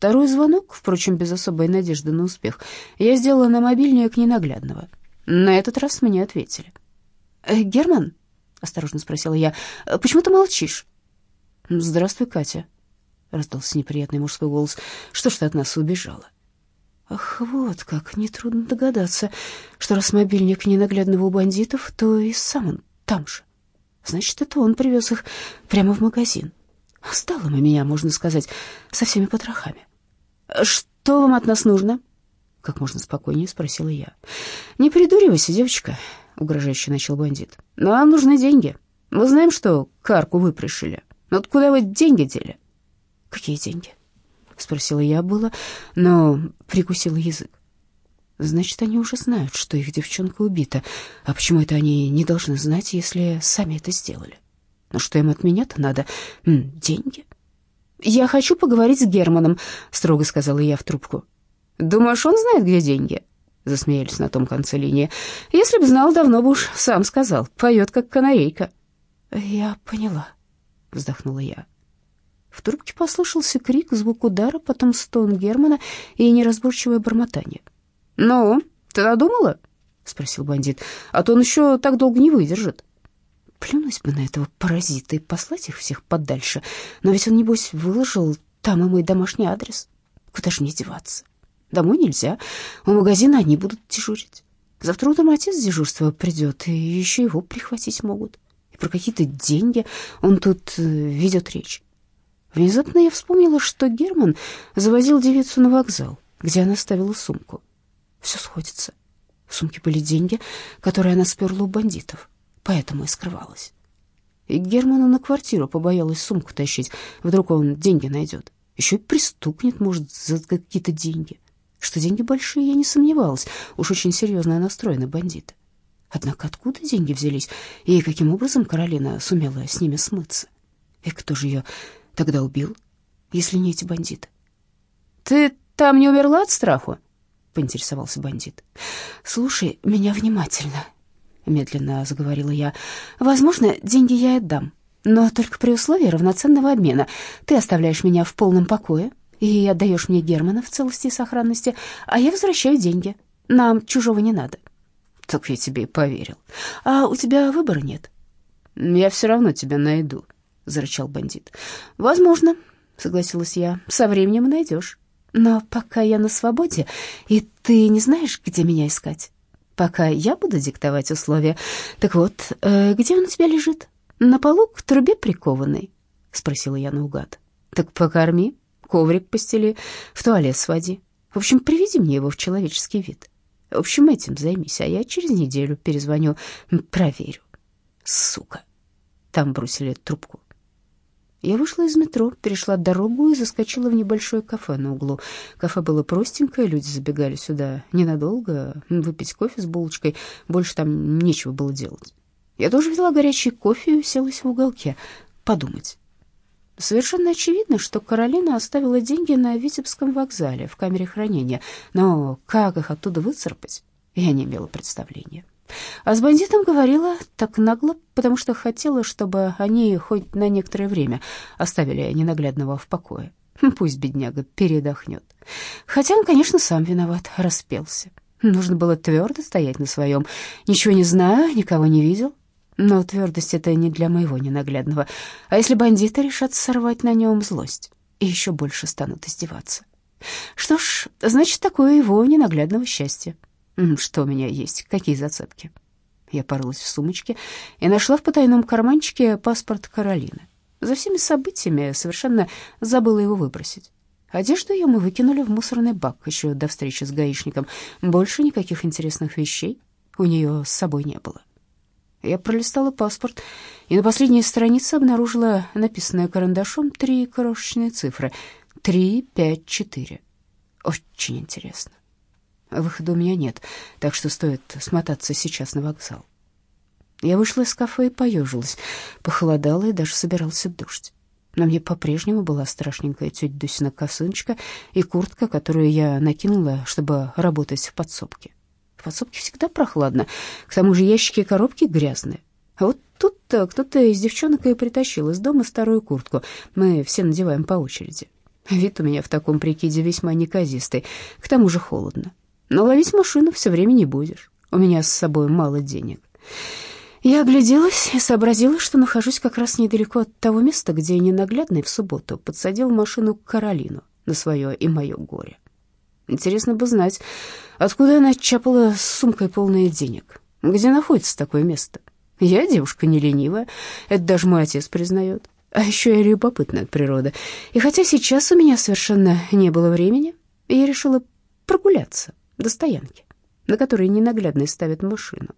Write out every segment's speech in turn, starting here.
Второй звонок, впрочем, без особой надежды на успех, я сделала на мобильник ненаглядного. На этот раз мне ответили. «Э, «Герман?» — осторожно спросила я. «Почему ты молчишь?» «Здравствуй, Катя», — раздался неприятный мужской голос. «Что ж ты от нас убежала?» Ах, вот как, нетрудно догадаться, что раз мобильник ненаглядного у бандитов, то и сам он там же. Значит, это он привез их прямо в магазин. Стало мы меня, можно сказать, со всеми потрохами. «Что вам от нас нужно?» — как можно спокойнее спросила я. «Не придуривайся, девочка», — угрожающе начал бандит. «Нам нужны деньги. Мы знаем, что карку вы пришили. Но вот куда вы деньги дели?» «Какие деньги?» — спросила я было, но прикусила язык. Значит, они уже знают, что их девчонка убита. А почему это они не должны знать, если сами это сделали? Ну что им от меня-то надо? Деньги? Я хочу поговорить с Германом, строго сказала я в трубку. Думаешь, он знает, где деньги? Засмеялись на том конце линии. Если бы знал, давно бы уж сам сказал. Поет, как канарейка. Я поняла, вздохнула я. В трубке послышался крик, звук удара, потом стон Германа и неразборчивое бормотание. «Ну, ты надумала?» — спросил бандит. «А то он еще так долго не выдержит». Плюнуть бы на этого паразита и послать их всех подальше. Но ведь он, небось, выложил там и мой домашний адрес. Куда же мне деваться? Домой нельзя. У магазина они будут дежурить. Завтра утром отец с дежурства придет, и еще его прихватить могут. И про какие-то деньги он тут э, ведет речь. Внезапно я вспомнила, что Герман завозил девицу на вокзал, где она ставила сумку. Все сходится. В сумке были деньги, которые она сперла у бандитов, поэтому и скрывалась. И Герману на квартиру побоялась сумку тащить, вдруг он деньги найдет. Еще и пристукнет, может, за какие-то деньги. Что деньги большие, я не сомневалась, уж очень серьезно настроены бандиты. Однако откуда деньги взялись, и каким образом Каролина сумела с ними смыться? И кто же ее тогда убил, если не эти бандиты? «Ты там не умерла от страху?» — поинтересовался бандит. «Слушай меня внимательно», — медленно заговорила я. «Возможно, деньги я отдам, но только при условии равноценного обмена. Ты оставляешь меня в полном покое и отдаешь мне Германа в целости и сохранности, а я возвращаю деньги. Нам чужого не надо». «Так я тебе и поверил. А у тебя выбора нет?» «Я все равно тебя найду», — зарычал бандит. «Возможно», — согласилась я. «Со временем найдешь». Но пока я на свободе, и ты не знаешь, где меня искать, пока я буду диктовать условия. Так вот, э, где он у тебя лежит? На полу к трубе прикованный?» — спросила я наугад. «Так покорми, коврик постели, в туалет своди. В общем, приведи мне его в человеческий вид. В общем, этим займись, а я через неделю перезвоню, проверю. Сука!» Там бросили трубку. Я вышла из метро, перешла дорогу и заскочила в небольшое кафе на углу. Кафе было простенькое, люди забегали сюда ненадолго, выпить кофе с булочкой, больше там нечего было делать. Я тоже взяла горячий кофе и уселась в уголке подумать. Совершенно очевидно, что Каролина оставила деньги на Витебском вокзале в камере хранения, но как их оттуда выцарапать, я не имела представления. А с бандитом говорила так нагло, потому что хотела, чтобы они хоть на некоторое время оставили ненаглядного в покое. Пусть бедняга передохнет. Хотя он, конечно, сам виноват, распелся. Нужно было твердо стоять на своем. Ничего не знаю, никого не видел. Но твердость это не для моего ненаглядного. А если бандиты решат сорвать на нем злость и еще больше станут издеваться? Что ж, значит, такое его ненаглядного счастья. Что у меня есть? Какие зацепки? Я порылась в сумочке и нашла в потайном карманчике паспорт Каролины. За всеми событиями совершенно забыла его выбросить. Одежду ее мы выкинули в мусорный бак еще до встречи с гаишником. Больше никаких интересных вещей у нее с собой не было. Я пролистала паспорт и на последней странице обнаружила написанное карандашом три крошечные цифры — три, пять, четыре. Очень интересно. Выхода у меня нет, так что стоит смотаться сейчас на вокзал. Я вышла из кафе и поежилась. Похолодало, и даже собирался дождь. На мне по-прежнему была страшненькая тетя Дусина косыночка и куртка, которую я накинула, чтобы работать в подсобке. В подсобке всегда прохладно, к тому же ящики и коробки грязные. А вот тут-то кто-то из девчонок и притащил из дома старую куртку. Мы все надеваем по очереди. Вид у меня в таком прикиде весьма неказистый, к тому же холодно. Но ловить машину все время не будешь, у меня с собой мало денег. Я огляделась и сообразила, что нахожусь как раз недалеко от того места, где ненаглядный в субботу подсадил машину Каролину на свое и мое горе. Интересно бы знать, откуда она чапала с сумкой полной денег. Где находится такое место? Я девушка не ленивая, это даже мой отец признает. А еще я любопытная от природы. И хотя сейчас у меня совершенно не было времени, я решила прогуляться до стоянки, на которой ненаглядный ставит машину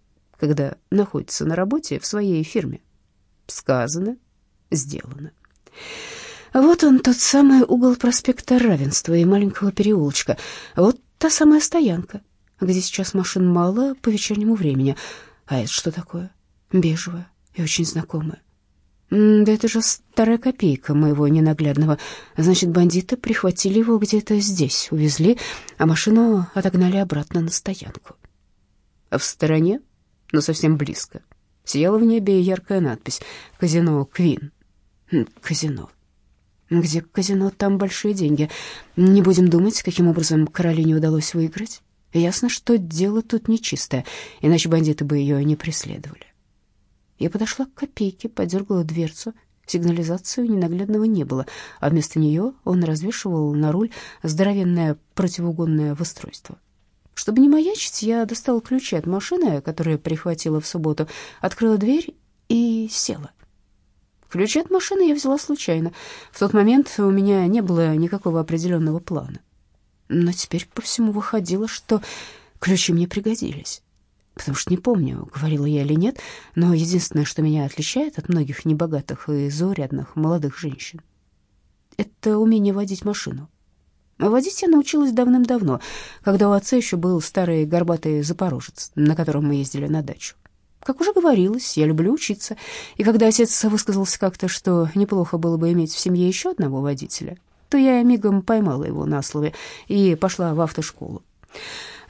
когда находится на работе в своей фирме. Сказано, сделано. Вот он, тот самый угол проспекта Равенства и маленького переулочка. Вот та самая стоянка, где сейчас машин мало по вечернему времени. А это что такое? Бежевая и очень знакомая. Да это же старая копейка моего ненаглядного. Значит, бандиты прихватили его где-то здесь, увезли, а машину отогнали обратно на стоянку. А в стороне но совсем близко. Сияла в небе яркая надпись «Казино Квин». Казино. Где казино, там большие деньги. Не будем думать, каким образом Каролине удалось выиграть. Ясно, что дело тут нечистое, иначе бандиты бы ее не преследовали. Я подошла к копейке, подергала дверцу. Сигнализацию ненаглядного не было, а вместо нее он развешивал на руль здоровенное противоугонное устройство. Чтобы не маячить, я достала ключи от машины, которую прихватила в субботу, открыла дверь и села. Ключи от машины я взяла случайно. В тот момент у меня не было никакого определенного плана. Но теперь по всему выходило, что ключи мне пригодились. Потому что не помню, говорила я или нет, но единственное, что меня отличает от многих небогатых и заурядных молодых женщин, это умение водить машину. Водить я научилась давным-давно, когда у отца еще был старый горбатый запорожец, на котором мы ездили на дачу. Как уже говорилось, я люблю учиться, и когда отец высказался как-то, что неплохо было бы иметь в семье еще одного водителя, то я мигом поймала его на слове и пошла в автошколу.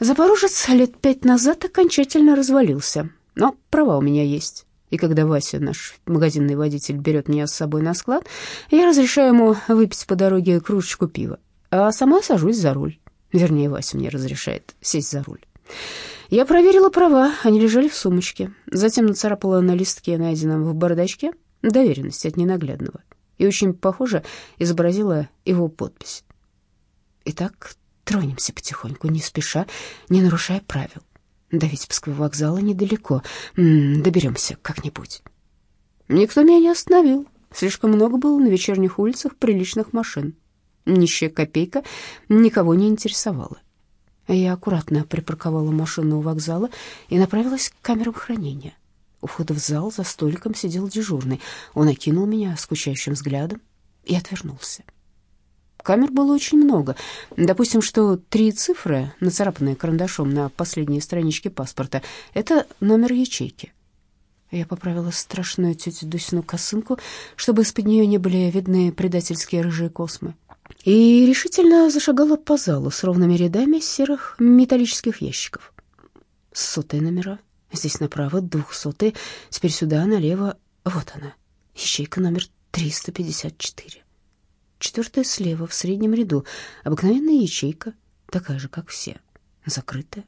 Запорожец лет пять назад окончательно развалился, но права у меня есть. И когда Вася, наш магазинный водитель, берет меня с собой на склад, я разрешаю ему выпить по дороге кружечку пива а сама сажусь за руль. Вернее, Вася мне разрешает сесть за руль. Я проверила права, они лежали в сумочке. Затем нацарапала на листке, найденном в бардачке, доверенность от ненаглядного. И очень похоже изобразила его подпись. Итак, тронемся потихоньку, не спеша, не нарушая правил. До Витебского вокзала недалеко. М -м, доберемся как-нибудь. Никто меня не остановил. Слишком много было на вечерних улицах приличных машин. Нищая копейка никого не интересовала. Я аккуратно припарковала машину у вокзала и направилась к камерам хранения. У входа в зал за столиком сидел дежурный. Он окинул меня скучающим взглядом и отвернулся. Камер было очень много. Допустим, что три цифры, нацарапанные карандашом на последней страничке паспорта, это номер ячейки. Я поправила страшную тетю Дусину косынку, чтобы из-под нее не были видны предательские рыжие космы и решительно зашагала по залу с ровными рядами серых металлических ящиков. Сотые номера. Здесь направо, двухсотые. Теперь сюда, налево. Вот она, ячейка номер 354. Четвертая слева, в среднем ряду. Обыкновенная ячейка, такая же, как все. Закрытая.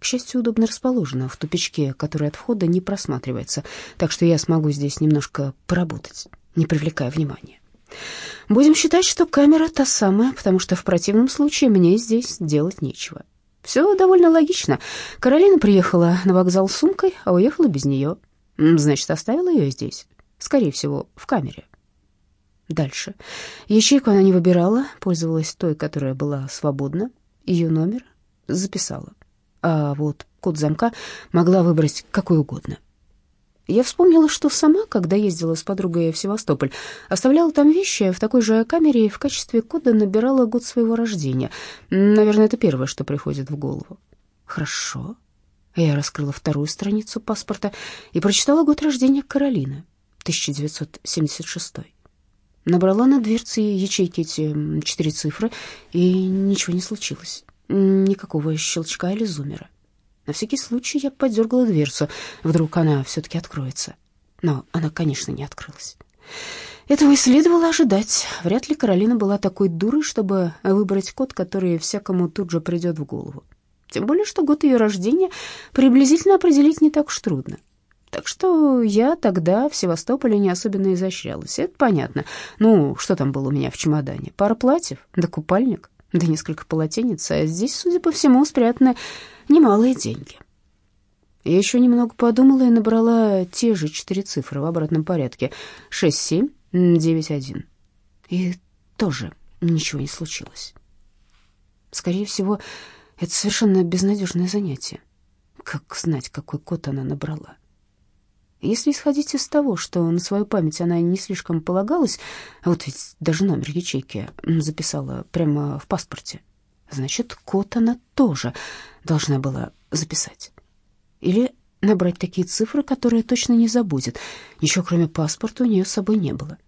К счастью, удобно расположена в тупичке, который от входа не просматривается, так что я смогу здесь немножко поработать, не привлекая внимания. Будем считать, что камера та самая, потому что в противном случае мне здесь делать нечего. Все довольно логично. Каролина приехала на вокзал с сумкой, а уехала без нее. Значит, оставила ее здесь. Скорее всего, в камере. Дальше. Ячейку она не выбирала, пользовалась той, которая была свободна. Ее номер записала. А вот код замка могла выбрать какой угодно. Я вспомнила, что сама, когда ездила с подругой в Севастополь, оставляла там вещи в такой же камере и в качестве кода набирала год своего рождения. Наверное, это первое, что приходит в голову. Хорошо. Я раскрыла вторую страницу паспорта и прочитала год рождения Каролины, 1976. Набрала на дверце ячейки эти четыре цифры, и ничего не случилось. Никакого щелчка или зумера. На всякий случай я подергала дверцу. Вдруг она все-таки откроется. Но она, конечно, не открылась. Этого и следовало ожидать. Вряд ли Каролина была такой дурой, чтобы выбрать код, который всякому тут же придет в голову. Тем более, что год ее рождения приблизительно определить не так уж трудно. Так что я тогда в Севастополе не особенно изощрялась, это понятно. Ну, что там было у меня в чемодане? Пара платьев, да купальник, да несколько полотенец, а здесь, судя по всему, спрятаны немалые деньги. Я еще немного подумала и набрала те же четыре цифры в обратном порядке. Шесть, семь, девять, один. И тоже ничего не случилось. Скорее всего, это совершенно безнадежное занятие. Как знать, какой код она набрала? Если исходить из того, что на свою память она не слишком полагалась, вот ведь даже номер ячейки записала прямо в паспорте, значит, код она тоже должна была записать. Или набрать такие цифры, которые точно не забудет. Ничего, кроме паспорта, у нее с собой не было.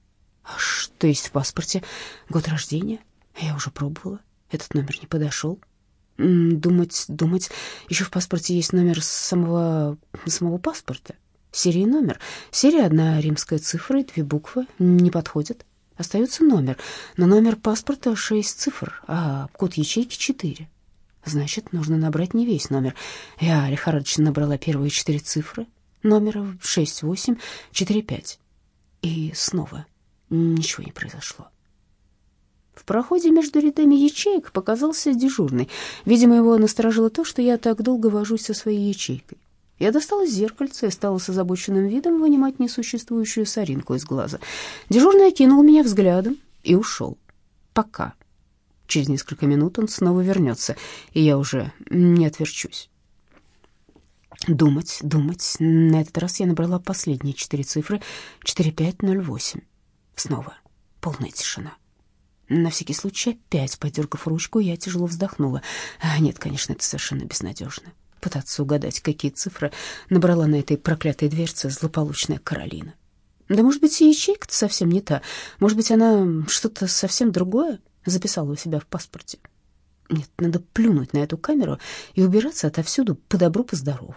А что есть в паспорте? Год рождения? Я уже пробовала. Этот номер не подошел. Думать, думать. Еще в паспорте есть номер самого, самого паспорта. Серия номер. Серия одна римская цифра и две буквы. Не подходит. Остается номер. Но номер паспорта шесть цифр, а код ячейки четыре. Значит, нужно набрать не весь номер. Я лихорадочно набрала первые четыре цифры. Номера шесть, восемь, четыре, пять. И снова ничего не произошло. В проходе между рядами ячеек показался дежурный. Видимо, его насторожило то, что я так долго вожусь со своей ячейкой. Я достала зеркальце и стала с озабоченным видом вынимать несуществующую соринку из глаза. Дежурный окинул меня взглядом и ушел. Пока. Через несколько минут он снова вернется, и я уже не отверчусь. Думать, думать. На этот раз я набрала последние четыре цифры. 4508. Снова полная тишина. На всякий случай опять, подергав ручку, я тяжело вздохнула. А, нет, конечно, это совершенно безнадежно пытаться угадать, какие цифры набрала на этой проклятой дверце злополучная Каролина. Да, может быть, и ячейка-то совсем не та. Может быть, она что-то совсем другое записала у себя в паспорте. Нет, надо плюнуть на эту камеру и убираться отовсюду по добру, по здорову,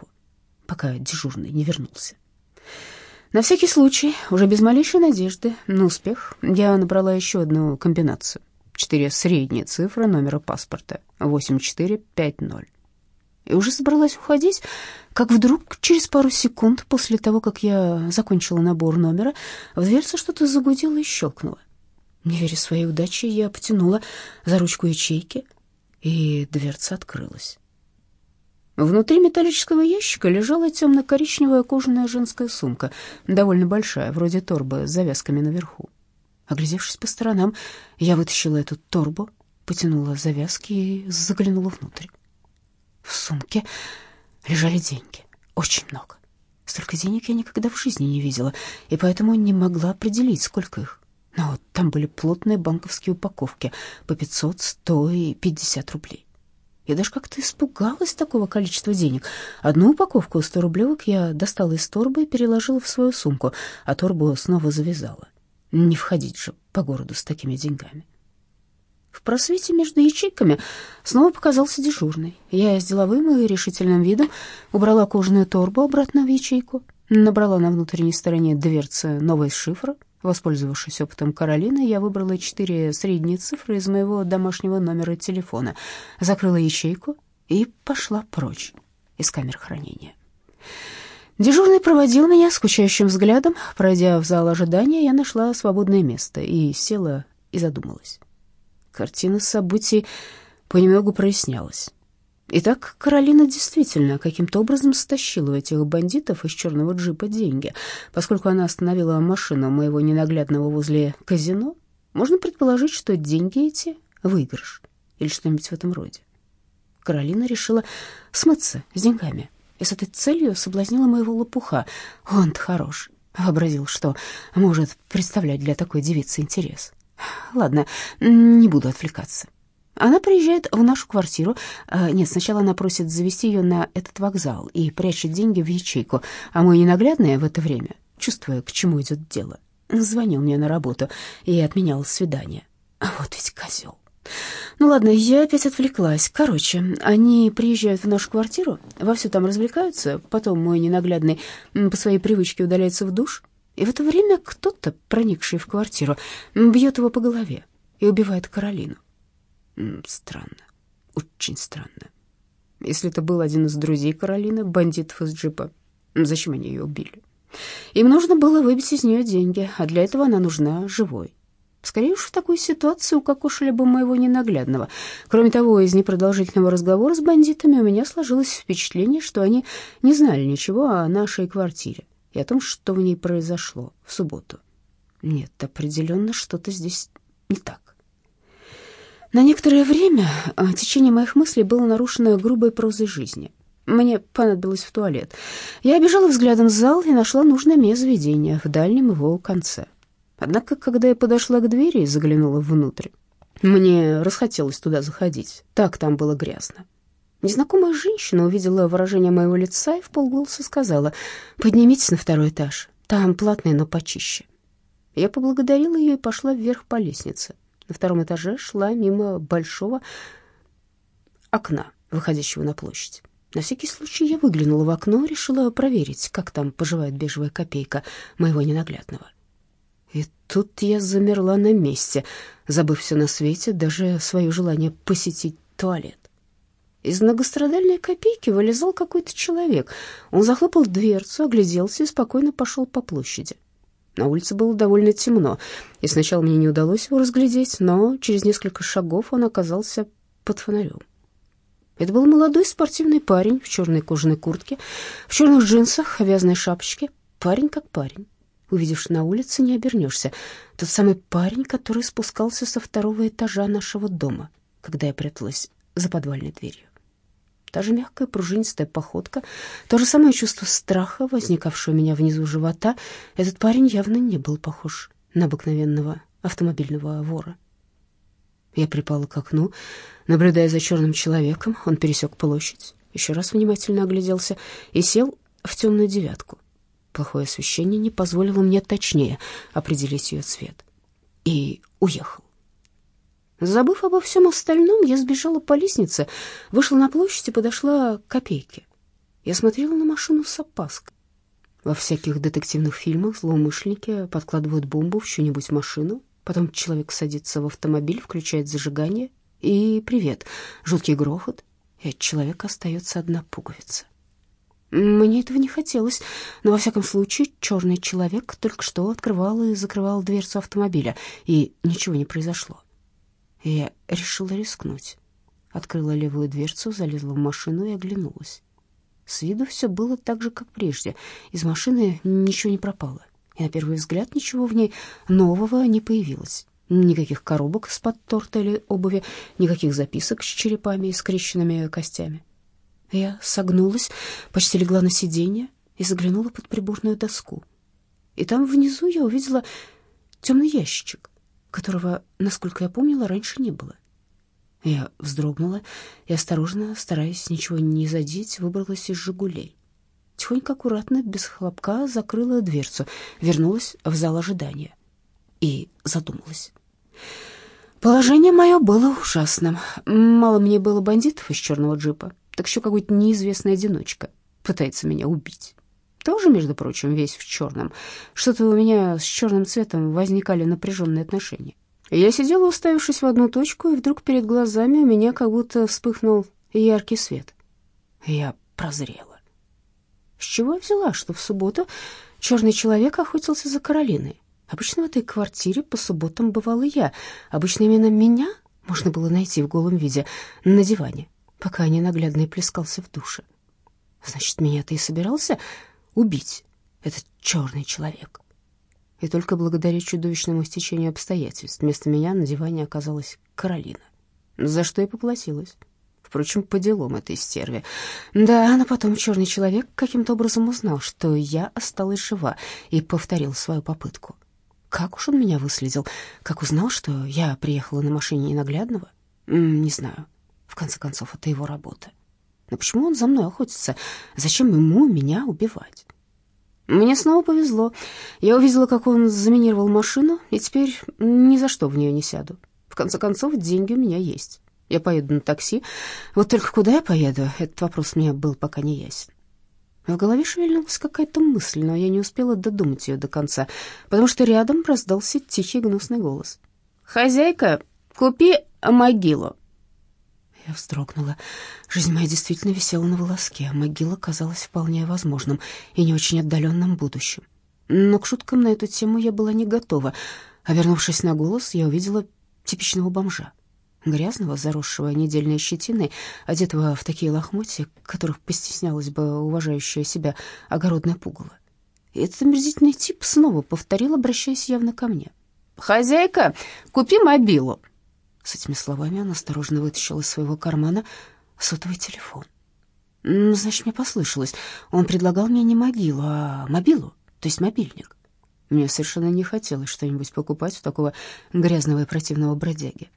пока дежурный не вернулся. На всякий случай, уже без малейшей надежды на успех, я набрала еще одну комбинацию. Четыре средние цифры номера паспорта. 8450 и уже собралась уходить, как вдруг через пару секунд после того, как я закончила набор номера, в дверце что-то загудело и щелкнуло. Не веря своей удаче, я потянула за ручку ячейки, и дверца открылась. Внутри металлического ящика лежала темно-коричневая кожаная женская сумка, довольно большая, вроде торбы с завязками наверху. Оглядевшись по сторонам, я вытащила эту торбу, потянула завязки и заглянула внутрь. В сумке лежали деньги, очень много. Столько денег я никогда в жизни не видела, и поэтому не могла определить, сколько их. Но вот там были плотные банковские упаковки по 500, 100 и 50 рублей. Я даже как-то испугалась такого количества денег. Одну упаковку 100 рублевок я достала из торбы и переложила в свою сумку, а торбу снова завязала. Не входить же по городу с такими деньгами. В просвете между ячейками снова показался дежурный. Я с деловым и решительным видом убрала кожаную торбу обратно в ячейку, набрала на внутренней стороне дверцы новый шифр. Воспользовавшись опытом Каролины, я выбрала четыре средние цифры из моего домашнего номера телефона, закрыла ячейку и пошла прочь из камер хранения. Дежурный проводил меня скучающим взглядом. Пройдя в зал ожидания, я нашла свободное место и села и задумалась. Картина событий понемногу прояснялась. Итак, Каролина действительно каким-то образом стащила у этих бандитов из черного джипа деньги. Поскольку она остановила машину моего ненаглядного возле казино, можно предположить, что деньги эти — выигрыш или что-нибудь в этом роде. Каролина решила смыться с деньгами и с этой целью соблазнила моего лопуха. Он-то хорош, вообразил, что может представлять для такой девицы интерес. Ладно, не буду отвлекаться. Она приезжает в нашу квартиру. А, нет, сначала она просит завести ее на этот вокзал и прячет деньги в ячейку, а мой ненаглядный в это время, чувствуя, к чему идет дело, звонил мне на работу и отменял свидание. А вот ведь козел. Ну ладно, я опять отвлеклась. Короче, они приезжают в нашу квартиру, вовсю там развлекаются, потом мой ненаглядный по своей привычке удаляется в душ, И в это время кто-то, проникший в квартиру, бьет его по голове и убивает Каролину. Странно, очень странно. Если это был один из друзей Каролины, бандитов из джипа, зачем они ее убили? Им нужно было выбить из нее деньги, а для этого она нужна живой. Скорее уж в такую ситуацию укокошили бы моего ненаглядного. Кроме того, из непродолжительного разговора с бандитами у меня сложилось впечатление, что они не знали ничего о нашей квартире и о том, что в ней произошло в субботу. Нет, определенно что-то здесь не так. На некоторое время а, течение моих мыслей было нарушено грубой прозой жизни. Мне понадобилось в туалет. Я обежала взглядом зал и нашла нужное мне заведение в дальнем его конце. Однако, когда я подошла к двери и заглянула внутрь, мне расхотелось туда заходить. Так там было грязно. Незнакомая женщина увидела выражение моего лица и вполголоса сказала, «Поднимитесь на второй этаж, там платное, но почище». Я поблагодарила ее и пошла вверх по лестнице. На втором этаже шла мимо большого окна, выходящего на площадь. На всякий случай я выглянула в окно, решила проверить, как там поживает бежевая копейка моего ненаглядного. И тут я замерла на месте, забыв все на свете, даже свое желание посетить туалет. Из многострадальной копейки вылезал какой-то человек. Он захлопал дверцу, огляделся и спокойно пошел по площади. На улице было довольно темно, и сначала мне не удалось его разглядеть, но через несколько шагов он оказался под фонарем. Это был молодой спортивный парень в черной кожаной куртке, в черных джинсах, вязаной шапочке. Парень как парень. Увидевши на улице, не обернешься. Тот самый парень, который спускался со второго этажа нашего дома, когда я пряталась за подвальной дверью. Та же мягкая пружинистая походка, то же самое чувство страха, возникавшее у меня внизу живота. Этот парень явно не был похож на обыкновенного автомобильного вора. Я припала к окну, наблюдая за черным человеком. Он пересек площадь, еще раз внимательно огляделся и сел в темную девятку. Плохое освещение не позволило мне точнее определить ее цвет. И уехал. Забыв обо всем остальном, я сбежала по лестнице, вышла на площадь и подошла к копейке. Я смотрела на машину с опаской. Во всяких детективных фильмах злоумышленники подкладывают бомбу в чью-нибудь машину, потом человек садится в автомобиль, включает зажигание, и привет, жуткий грохот, и от человека остается одна пуговица. Мне этого не хотелось, но во всяком случае черный человек только что открывал и закрывал дверцу автомобиля, и ничего не произошло. Я решила рискнуть. Открыла левую дверцу, залезла в машину и оглянулась. С виду все было так же, как прежде. Из машины ничего не пропало. И на первый взгляд ничего в ней нового не появилось. Никаких коробок из-под торта или обуви, никаких записок с черепами и скрещенными костями. Я согнулась, почти легла на сиденье и заглянула под приборную доску. И там внизу я увидела темный ящичек, которого, насколько я помнила, раньше не было. Я вздрогнула и осторожно, стараясь ничего не задеть, выбралась из «Жигулей». Тихонько, аккуратно, без хлопка закрыла дверцу, вернулась в зал ожидания и задумалась. Положение мое было ужасным. Мало мне было бандитов из черного джипа так еще какой-то неизвестный одиночка пытается меня убить. Тоже, между прочим, весь в черном. Что-то у меня с черным цветом возникали напряженные отношения. Я сидела, уставившись в одну точку, и вдруг перед глазами у меня как будто вспыхнул яркий свет. Я прозрела. С чего я взяла, что в субботу черный человек охотился за Каролиной? Обычно в этой квартире по субботам бывала я. Обычно именно меня можно было найти в голом виде на диване пока ненаглядный плескался в душе. Значит, меня-то и собирался убить этот черный человек. И только благодаря чудовищному стечению обстоятельств вместо меня на диване оказалась Каролина, за что и поплатилась. Впрочем, по делам этой стерви. Да, но потом черный человек каким-то образом узнал, что я осталась жива, и повторил свою попытку. Как уж он меня выследил, как узнал, что я приехала на машине ненаглядного, не знаю. В конце концов, это его работа. Но почему он за мной охотится? Зачем ему меня убивать? Мне снова повезло. Я увидела, как он заминировал машину, и теперь ни за что в нее не сяду. В конце концов, деньги у меня есть. Я поеду на такси. Вот только куда я поеду, этот вопрос мне был пока не ясен. В голове шевельнулась какая-то мысль, но я не успела додумать ее до конца, потому что рядом раздался тихий гнусный голос. «Хозяйка, купи могилу!» Я вздрогнула. Жизнь моя действительно висела на волоске, а могила казалась вполне возможным и не очень отдаленным будущим. Но к шуткам на эту тему я была не готова. А вернувшись на голос, я увидела типичного бомжа. Грязного, заросшего недельной щетиной, одетого в такие лохмотья, которых постеснялась бы уважающая себя огородная пугало. И этот омерзительный тип снова повторил, обращаясь явно ко мне. «Хозяйка, купи мобилу!» С этими словами он осторожно вытащил из своего кармана сотовый телефон. Значит, мне послышалось. Он предлагал мне не могилу, а мобилу, то есть мобильник. Мне совершенно не хотелось что-нибудь покупать у такого грязного и противного бродяги.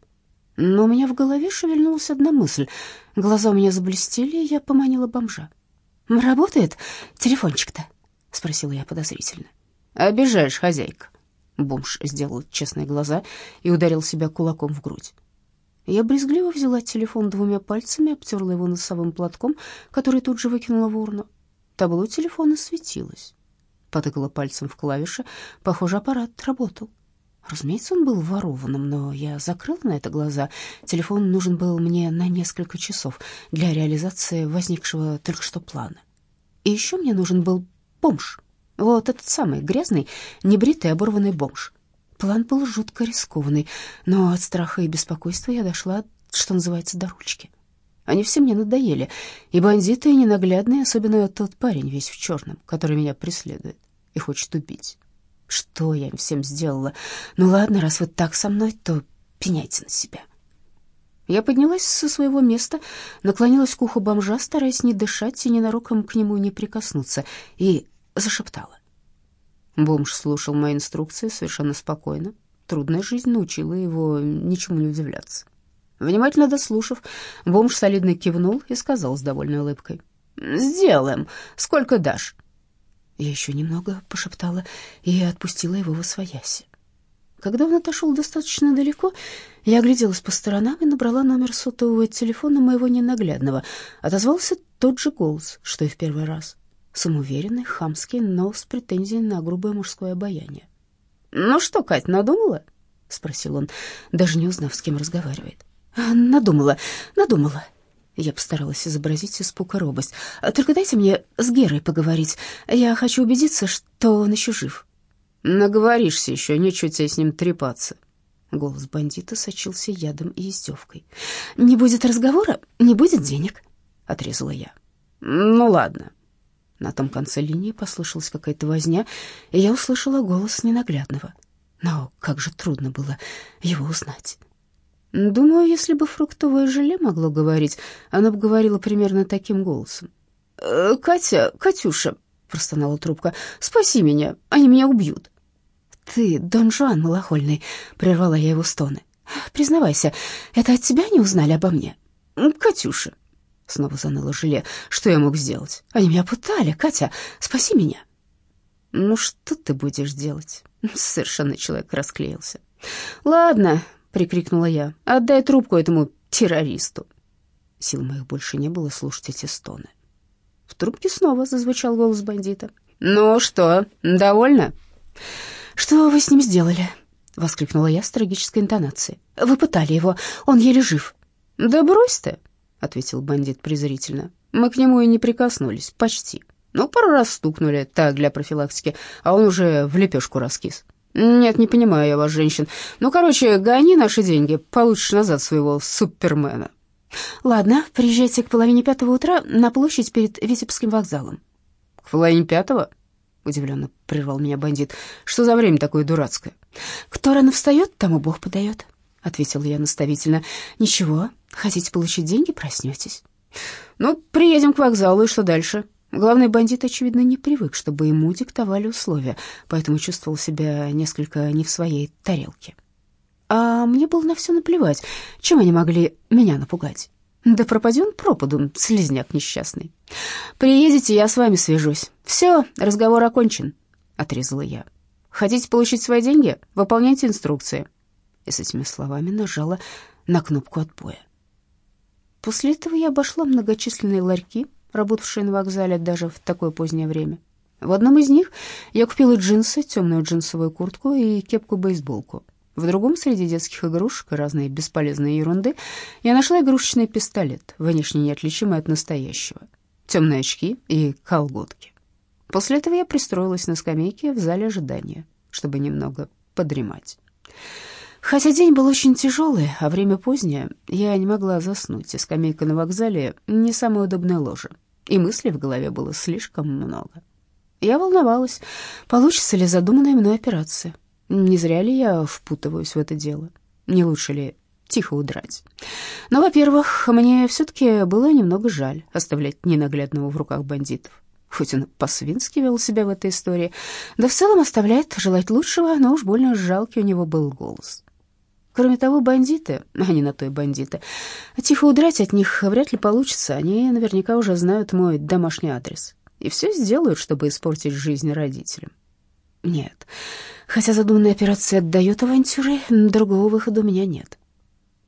Но у меня в голове шевельнулась одна мысль. Глаза у меня заблестели, и я поманила бомжа. «Работает телефончик-то?» — спросила я подозрительно. «Обижаешь, хозяйка». Бомж сделал честные глаза и ударил себя кулаком в грудь. Я брезгливо взяла телефон двумя пальцами, обтерла его носовым платком, который тут же выкинула в урну. Табло телефона светилось. Потыкала пальцем в клавиши. Похоже, аппарат работал. Разумеется, он был ворованным, но я закрыла на это глаза. Телефон нужен был мне на несколько часов для реализации возникшего только что плана. И еще мне нужен был бомж. Вот этот самый грязный, небритый, оборванный бомж. План был жутко рискованный, но от страха и беспокойства я дошла, что называется, до ручки. Они все мне надоели, и бандиты, и ненаглядные, особенно тот парень весь в черном, который меня преследует и хочет убить. Что я им всем сделала? Ну ладно, раз вы так со мной, то пеняйте на себя. Я поднялась со своего места, наклонилась к уху бомжа, стараясь не дышать и ненароком к нему не прикоснуться, и зашептала. Бомж слушал мои инструкции совершенно спокойно. Трудная жизнь научила его ничему не удивляться. Внимательно дослушав, бомж солидно кивнул и сказал с довольной улыбкой. «Сделаем. Сколько дашь?» Я еще немного пошептала и отпустила его во свояси. Когда он отошел достаточно далеко, я огляделась по сторонам и набрала номер сотового телефона моего ненаглядного. Отозвался тот же голос, что и в первый раз. Самоуверенный, хамский, но с претензией на грубое мужское обаяние. «Ну что, Кать, надумала?» — спросил он, даже не узнав, с кем разговаривает. «Надумала, надумала», я постаралась изобразить испуг и робость. «Только дайте мне с Герой поговорить. Я хочу убедиться, что он еще жив». «Наговоришься еще, нечего тебе с ним трепаться». Голос бандита сочился ядом и издевкой. «Не будет разговора, не будет денег», — отрезала я. «Ну ладно». На том конце линии послышалась какая-то возня, и я услышала голос ненаглядного. Но как же трудно было его узнать. Думаю, если бы фруктовое желе могло говорить, оно бы говорило примерно таким голосом. «Э, «Катя, Катюша», — простонала трубка, — «спаси меня, они меня убьют». «Ты, Дон Жуан малохольный», — прервала я его стоны. «Признавайся, это от тебя не узнали обо мне?» «Катюша», — снова заныло желе, — «что я мог сделать? Они меня пытали, Катя, спаси меня». «Ну что ты будешь делать?» Совершенно человек расклеился. «Ладно, прикрикнула я. «Отдай трубку этому террористу!» Сил моих больше не было слушать эти стоны. В трубке снова зазвучал голос бандита. «Ну что, довольна?» «Что вы с ним сделали?» — воскликнула я с трагической интонацией. «Вы пытали его, он еле жив». «Да брось ты!» — ответил бандит презрительно. «Мы к нему и не прикоснулись, почти. Ну, пару раз стукнули, так, для профилактики, а он уже в лепешку раскис. «Нет, не понимаю я вас, женщин. Ну, короче, гони наши деньги, получишь назад своего супермена». «Ладно, приезжайте к половине пятого утра на площадь перед Витебским вокзалом». «К половине пятого?» — удивленно прервал меня бандит. «Что за время такое дурацкое?» «Кто рано встает, тому Бог подает», — ответила я наставительно. «Ничего, хотите получить деньги, проснетесь». «Ну, приедем к вокзалу, и что дальше?» Главный бандит, очевидно, не привык, чтобы ему диктовали условия, поэтому чувствовал себя несколько не в своей тарелке. А мне было на все наплевать, чем они могли меня напугать. Да пропади он пропаду, слезняк несчастный. Приедете, я с вами свяжусь. Все, разговор окончен, — отрезала я. Хотите получить свои деньги? Выполняйте инструкции. И с этими словами нажала на кнопку отбоя. После этого я обошла многочисленные ларьки, работавшие на вокзале даже в такое позднее время. В одном из них я купила джинсы, темную джинсовую куртку и кепку-бейсболку. В другом, среди детских игрушек и разной бесполезной ерунды, я нашла игрушечный пистолет, внешне неотличимый от настоящего, темные очки и колготки. После этого я пристроилась на скамейке в зале ожидания, чтобы немного подремать. Хотя день был очень тяжелый, а время позднее, я не могла заснуть, и скамейка на вокзале — не самое удобное ложе, и мыслей в голове было слишком много. Я волновалась, получится ли задуманная мной операция. Не зря ли я впутываюсь в это дело? Не лучше ли тихо удрать? Но, во-первых, мне все-таки было немного жаль оставлять ненаглядного в руках бандитов. Хоть он по-свински вел себя в этой истории, да в целом оставляет желать лучшего, но уж больно жалкий у него был голос. Кроме того, бандиты, они на то и бандиты, тихо удрать от них вряд ли получится, они наверняка уже знают мой домашний адрес и все сделают, чтобы испортить жизнь родителям. Нет, хотя задуманная операция отдает авантюры, другого выхода у меня нет.